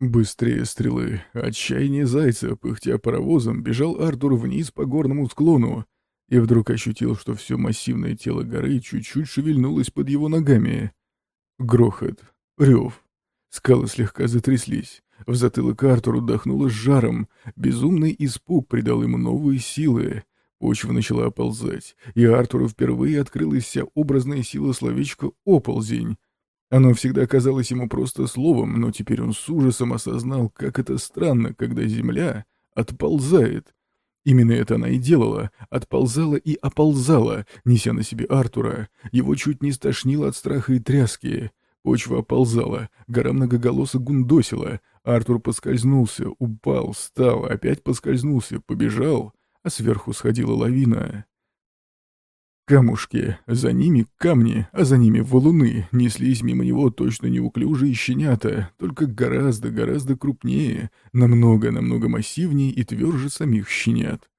Быстрее стрелы, отчаяние зайца, пыхтя паровозом, бежал Артур вниз по горному склону и вдруг ощутил, что все массивное тело горы чуть-чуть шевельнулось под его ногами. Грохот, рев. Скалы слегка затряслись. В затылок Артуру дохнуло с жаром. Безумный испуг придал ему новые силы. Почва начала оползать, и Артуру впервые открылась вся образная сила словечка «оползень». Оно всегда казалось ему просто словом, но теперь он с ужасом осознал, как это странно, когда земля отползает. Именно это она и делала, отползала и оползала, неся на себе Артура. Его чуть не стошнило от страха и тряски. Почва оползала, гора многоголосо гундосила. Артур поскользнулся, упал, встал, опять поскользнулся, побежал, а сверху сходила лавина. Камушки, за ними камни, а за ними валуны, неслись мимо него точно неуклюжие щенята, только гораздо-гораздо крупнее, намного-намного массивнее и тверже самих щенят.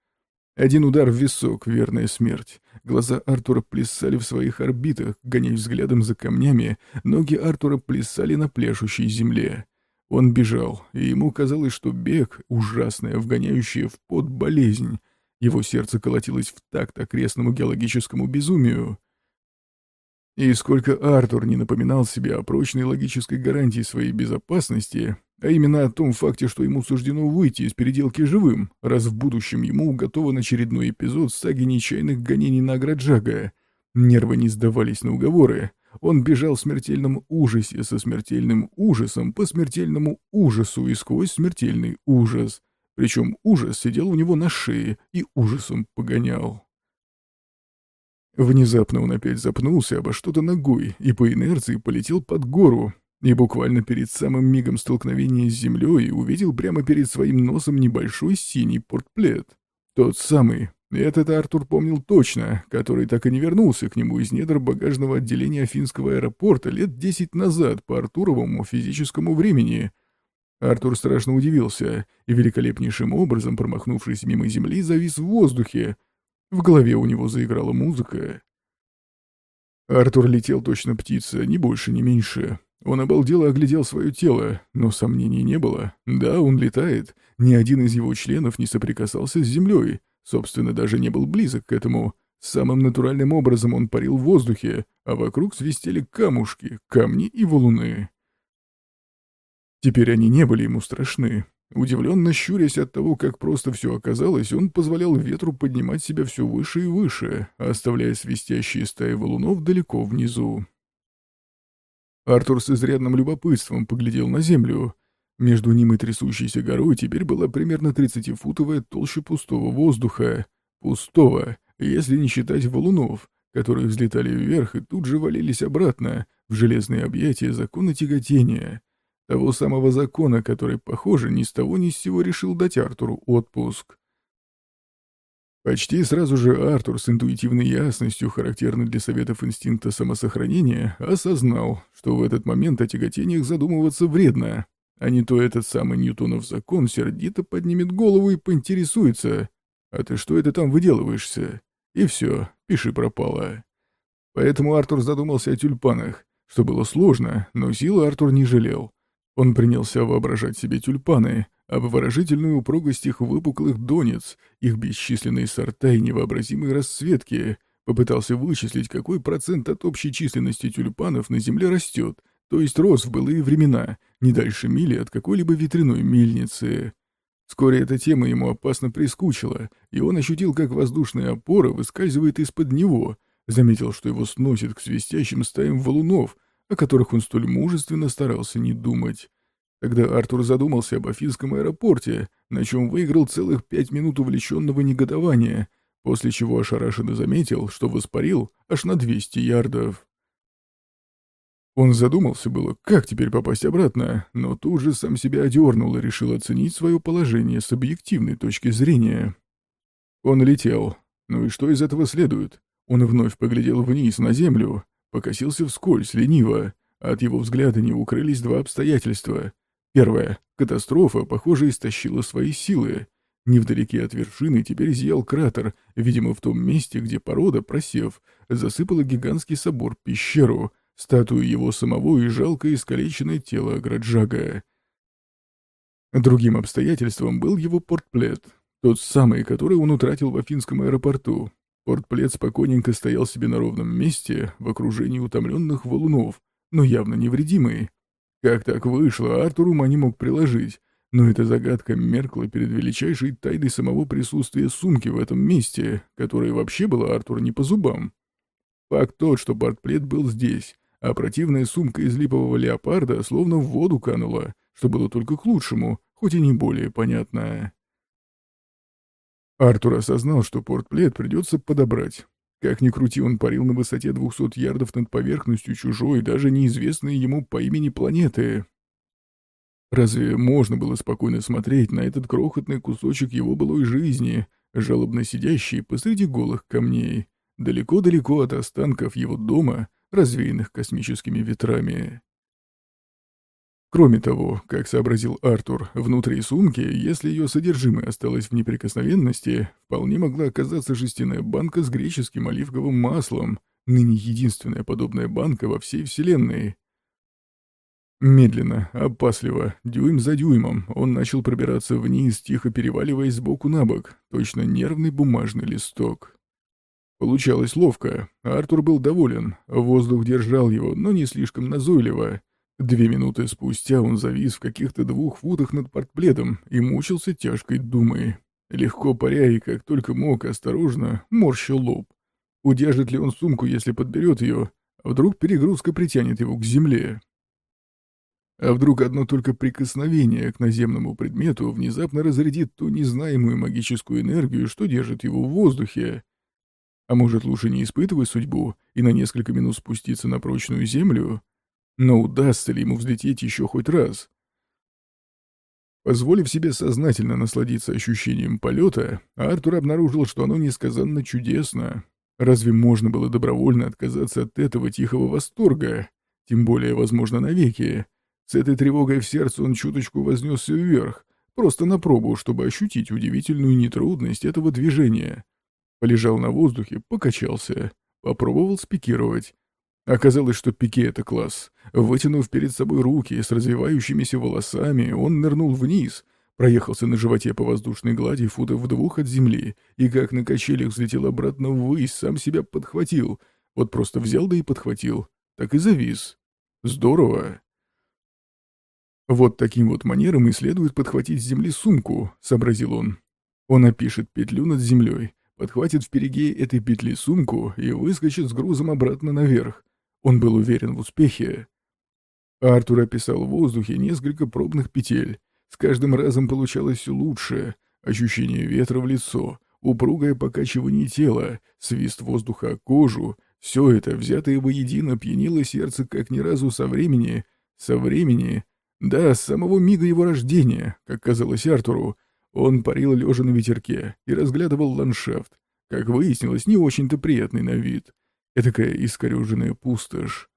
Один удар в висок — верная смерть. Глаза Артура плясали в своих орбитах, гоняя взглядом за камнями, ноги Артура плясали на пляшущей земле. Он бежал, и ему казалось, что бег — ужасная, вгоняющая в пот болезнь, его сердце колотилось в такт окрестному геологическому безумию. И сколько Артур не напоминал себе о прочной логической гарантии своей безопасности, а именно о том факте, что ему суждено выйти из переделки живым, раз в будущем ему уготован очередной эпизод саги нечаянных гонений на Граджага. Нервы не сдавались на уговоры. Он бежал в смертельном ужасе со смертельным ужасом по смертельному ужасу и сквозь смертельный ужас. Причем ужас сидел у него на шее и ужасом погонял. Внезапно он опять запнулся обо что-то ногой и по инерции полетел под гору, и буквально перед самым мигом столкновения с землей увидел прямо перед своим носом небольшой синий портплет. Тот самый, этот Артур помнил точно, который так и не вернулся к нему из недр багажного отделения Афинского аэропорта лет десять назад по Артуровому физическому времени, Артур страшно удивился и великолепнейшим образом, промахнувшись мимо земли, завис в воздухе. В голове у него заиграла музыка. Артур летел точно птица, ни больше, ни меньше. Он обалдело оглядел свое тело, но сомнений не было. Да, он летает. Ни один из его членов не соприкасался с землей. Собственно, даже не был близок к этому. Самым натуральным образом он парил в воздухе, а вокруг свистели камушки, камни и валуны. Теперь они не были ему страшны. Удивленно щурясь от того, как просто все оказалось, он позволял ветру поднимать себя все выше и выше, оставляя свистящие стаи валунов далеко внизу. Артур с изрядным любопытством поглядел на землю. Между ним и трясущейся горой теперь была примерно 30-футовая толща пустого воздуха. Пустого, если не считать валунов, которые взлетали вверх и тут же валились обратно в железные объятия закона тяготения — того самого закона, который, похоже, ни с того ни с сего решил дать Артуру отпуск. Почти сразу же Артур с интуитивной ясностью, характерной для советов инстинкта самосохранения, осознал, что в этот момент о тяготениях задумываться вредно, а не то этот самый Ньютонов закон сердито поднимет голову и поинтересуется, «А ты что это там выделываешься?» И все, пиши пропало. Поэтому Артур задумался о тюльпанах, что было сложно, но силы Артур не жалел. Он принялся воображать себе тюльпаны, обворожительную упругость их выпуклых донец, их бесчисленные сорта и невообразимые расцветки, попытался вычислить, какой процент от общей численности тюльпанов на Земле растет, то есть рос в былые времена, не дальше мили от какой-либо ветряной мельницы. Вскоре эта тема ему опасно прискучила, и он ощутил, как воздушная опора выскальзывает из-под него, заметил, что его сносит к свистящим стаям валунов, о которых он столь мужественно старался не думать. Тогда Артур задумался об Афинском аэропорте, на чем выиграл целых пять минут увлеченного негодования, после чего ошарашенно заметил, что воспарил аж на 200 ярдов. Он задумался было, как теперь попасть обратно, но тут же сам себя одернул и решил оценить свое положение с объективной точки зрения. Он летел. Ну и что из этого следует? Он вновь поглядел вниз на землю, Покосился вскользь, лениво. От его взгляда не укрылись два обстоятельства. Первое. Катастрофа, похоже, истощила свои силы. Невдалеке от вершины теперь зиял кратер, видимо, в том месте, где порода, просев, засыпала гигантский собор-пещеру, статую его самого и жалкое искалеченное тело Граджага. Другим обстоятельством был его портплет, тот самый, который он утратил в Афинском аэропорту. Портплет спокойненько стоял себе на ровном месте, в окружении утомленных валунов, но явно невредимый. Как так вышло, Артур ума не мог приложить, но эта загадка меркла перед величайшей тайной самого присутствия сумки в этом месте, которая вообще была Артуру не по зубам. Факт тот, что портплет был здесь, а противная сумка из липового леопарда словно в воду канула, что было только к лучшему, хоть и не более понятно. Артур осознал, что портплет придется подобрать. Как ни крути, он парил на высоте 200 ярдов над поверхностью чужой, даже неизвестной ему по имени планеты. Разве можно было спокойно смотреть на этот крохотный кусочек его былой жизни, жалобно сидящий посреди голых камней, далеко-далеко от останков его дома, развеянных космическими ветрами? Кроме того, как сообразил Артур, внутри сумки, если ее содержимое осталось в неприкосновенности, вполне могла оказаться жестяная банка с греческим оливковым маслом, ныне единственная подобная банка во всей Вселенной. Медленно, опасливо, дюйм за дюймом, он начал пробираться вниз, тихо переваливаясь сбоку на бок, точно нервный бумажный листок. Получалось ловко, Артур был доволен, воздух держал его, но не слишком назойливо, Две минуты спустя он завис в каких-то двух футах над портпледом и мучился тяжкой думой. Легко паря и, как только мог, осторожно, морщил лоб. Удержит ли он сумку, если подберет ее, а вдруг перегрузка притянет его к земле? А вдруг одно только прикосновение к наземному предмету внезапно разрядит ту незнаемую магическую энергию, что держит его в воздухе? А может, лучше не испытывать судьбу и на несколько минут спуститься на прочную землю? Но удастся ли ему взлететь еще хоть раз? Позволив себе сознательно насладиться ощущением полета, Артур обнаружил, что оно несказанно чудесно. Разве можно было добровольно отказаться от этого тихого восторга? Тем более, возможно, навеки. С этой тревогой в сердце он чуточку вознесся вверх, просто на пробу, чтобы ощутить удивительную нетрудность этого движения. Полежал на воздухе, покачался, попробовал спикировать. Оказалось, что Пике — это класс. Вытянув перед собой руки с развивающимися волосами, он нырнул вниз, проехался на животе по воздушной глади футов в двух от земли и, как на качелях, взлетел обратно ввысь, сам себя подхватил. Вот просто взял да и подхватил. Так и завис. Здорово. Вот таким вот манером и следует подхватить с земли сумку, сообразил он. Он опишет петлю над землей, подхватит в переге этой петли сумку и выскочит с грузом обратно наверх. Он был уверен в успехе. Артур описал в воздухе несколько пробных петель. С каждым разом получалось все лучше. Ощущение ветра в лицо, упругое покачивание тела, свист воздуха о кожу — все это, взятое воедино, пьянило сердце как ни разу со времени, со времени, да, с самого мига его рождения, как казалось Артуру. Он парил лежа на ветерке и разглядывал ландшафт, как выяснилось, не очень-то приятный на вид. Этакая искореженная пустошь.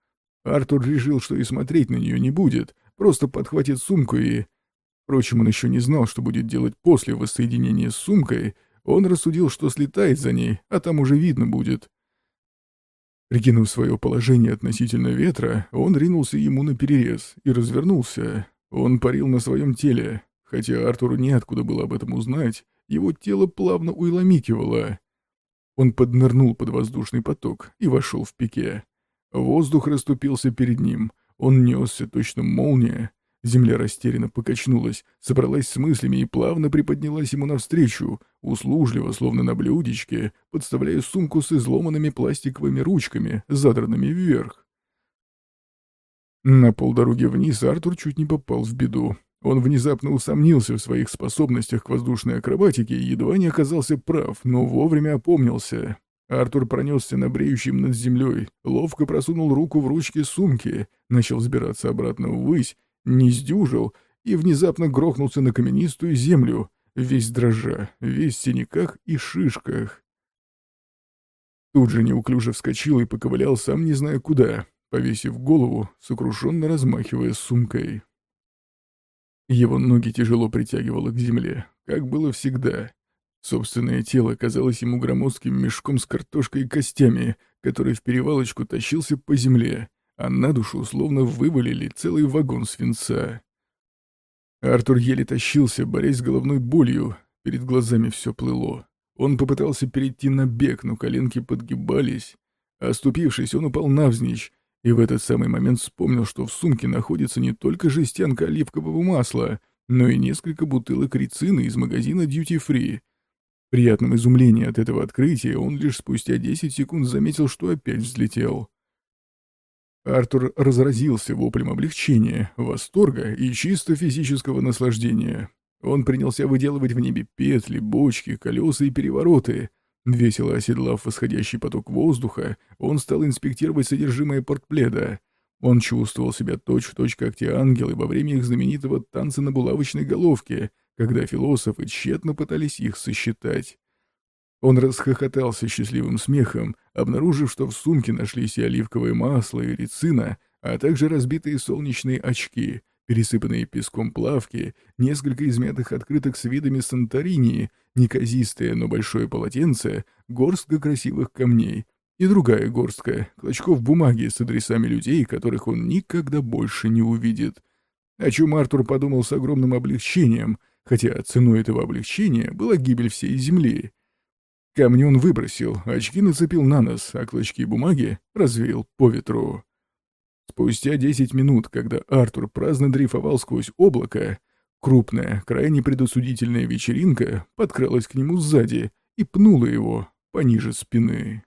Артур решил, что и смотреть на нее не будет, просто подхватит сумку и... Впрочем, он еще не знал, что будет делать после воссоединения с сумкой. Он рассудил, что слетает за ней, а там уже видно будет. Прикинув свое положение относительно ветра, он ринулся ему на перерез и развернулся. Он парил на своем теле. Хотя Артуру неоткуда было об этом узнать, его тело плавно уйломикивало. Он поднырнул под воздушный поток и вошел в пике. Воздух расступился перед ним. Он несся точно молния. Земля растерянно покачнулась, собралась с мыслями и плавно приподнялась ему навстречу, услужливо, словно на блюдечке, подставляя сумку с изломанными пластиковыми ручками, задранными вверх. На полдороги вниз Артур чуть не попал в беду. Он внезапно усомнился в своих способностях к воздушной акробатике и едва не оказался прав, но вовремя опомнился. Артур пронесся на бреющем над землей, ловко просунул руку в ручки сумки, начал сбираться обратно ввысь, не сдюжил и внезапно грохнулся на каменистую землю, весь дрожа, весь в синяках и шишках. Тут же неуклюже вскочил и поковылял сам не зная куда, повесив голову, сокрушенно размахивая сумкой. Его ноги тяжело притягивало к земле, как было всегда. Собственное тело казалось ему громоздким мешком с картошкой и костями, который в перевалочку тащился по земле, а на душу словно вывалили целый вагон свинца. Артур еле тащился, борясь с головной болью. Перед глазами все плыло. Он попытался перейти на бег, но коленки подгибались. Оступившись, он упал навзничь, и в этот самый момент вспомнил, что в сумке находится не только жестянка оливкового масла, но и несколько бутылок рецины из магазина Duty Free. В приятном изумлении от этого открытия он лишь спустя 10 секунд заметил, что опять взлетел. Артур разразился воплем облегчения, восторга и чисто физического наслаждения. Он принялся выделывать в небе петли, бочки, колеса и перевороты. Весело оседлав восходящий поток воздуха, он стал инспектировать содержимое портпледа. Он чувствовал себя точь-в-точь, как те ангелы во время их знаменитого танца на булавочной головке, когда философы тщетно пытались их сосчитать. Он расхохотался счастливым смехом, обнаружив, что в сумке нашлись и оливковое масло, и рецина, а также разбитые солнечные очки, пересыпанные песком плавки, несколько измятых открыток с видами Санторини, неказистое, но большое полотенце, горстка красивых камней и другая горстка, клочков бумаги с адресами людей, которых он никогда больше не увидит. О чем Артур подумал с огромным облегчением, хотя ценой этого облегчения была гибель всей земли. Камни он выбросил, очки нацепил на нос, а клочки бумаги развеял по ветру. Спустя десять минут, когда Артур праздно дрейфовал сквозь облако, крупная, крайне предосудительная вечеринка подкралась к нему сзади и пнула его пониже спины.